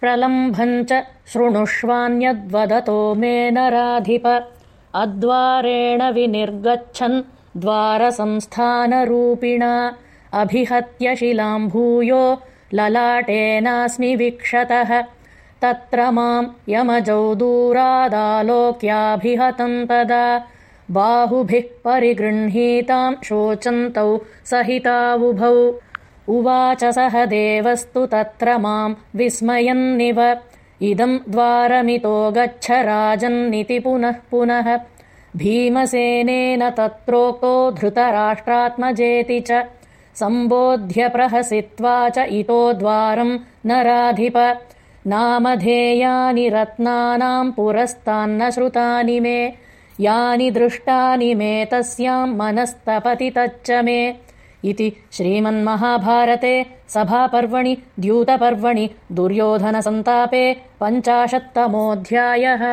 प्रलम्भम् च शृणुष्वान्यद्वदतो मे नराधिप। अद्वारेण विनिर्गच्छन् द्वारसंस्थानरूपिणा। अभिहत्य शिलाम् भूयो ललाटेनास्मि विक्षतः। तत्र माम् यमजौ दूरादालोक्याभिहतम् तदा। बाहुभिः परिगृह्णीताम् शोचन्तौ सहितावुभौ उवाच सह देवस्तु तत्र माम् विस्मयन्निव। इदम् द्वारमितो गच्छ राजन्निति पुनः पुनः। भीमसेनेन तत्रोक्तो धृतराष्ट्रात्मजेति च। सम्बोध्य प्रहसित्वा च इतो द्वारम् नराधिप। नामधेयानि रत्नानाम् पुरस्तान्न श्रुतानि मे। यानि दृष्टानि मे तस्याम् मनस्तपति तच्च मे इति श्रीमन्महाभारते सभापर्वणि द्यूतपर्वणि दुर्योधनसन्तापे पञ्चाशत्तमोऽध्यायः